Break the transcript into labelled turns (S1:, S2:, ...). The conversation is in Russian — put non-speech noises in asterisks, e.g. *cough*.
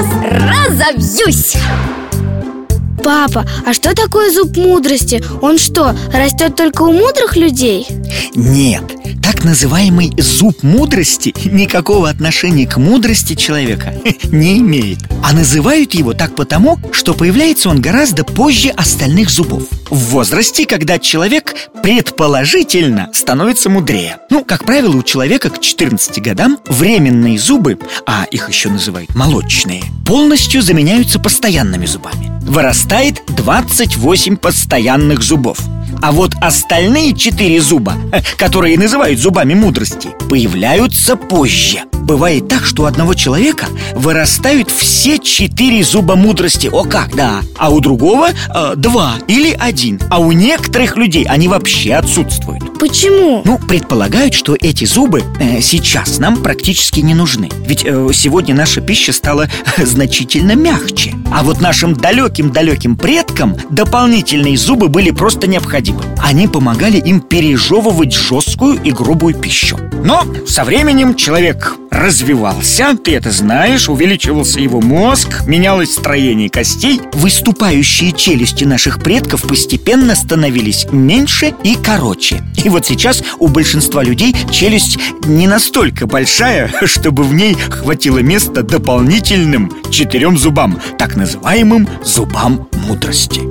S1: сейчас разобьюсь
S2: Папа, а что такое зуб мудрости? Он что, растет только у мудрых людей?
S3: Нет, так называемый зуб мудрости никакого отношения к мудрости человека *laughs* не имеет. А называют его так потому, что появляется он гораздо позже остальных зубов. В возрасте, когда человек предположительно становится мудрее. Ну, как правило, у человека к 14 годам временные зубы, а их еще называют молочные Полностью заменяются постоянными зубами. Вырастает 28 постоянных зубов а вот остальные четыре зуба, которые называют зубами мудрости, появляются позже. Бывает так, что у одного человека вырастают все четыре зуба мудрости. О как, да. А у другого э, два или один. А у некоторых людей они вообще отсутствуют.
S2: Почему?
S3: Ну, предполагают, что эти зубы э, сейчас нам практически не нужны. Ведь э, сегодня наша пища стала э, значительно мягче А вот нашим далеким-далеким предкам дополнительные зубы были просто необходимы. Они помогали им пережевывать жесткую и грубую пищу. Но со временем человек развивался, ты это знаешь, увеличивался его мозг, менялось строение костей. Выступающие челюсти наших предков постепенно становились меньше и короче. И вот сейчас у большинства людей челюсть не настолько большая, *laughs* чтобы в ней хватило места дополнительным четырем зубам Так называемым зубам мудрости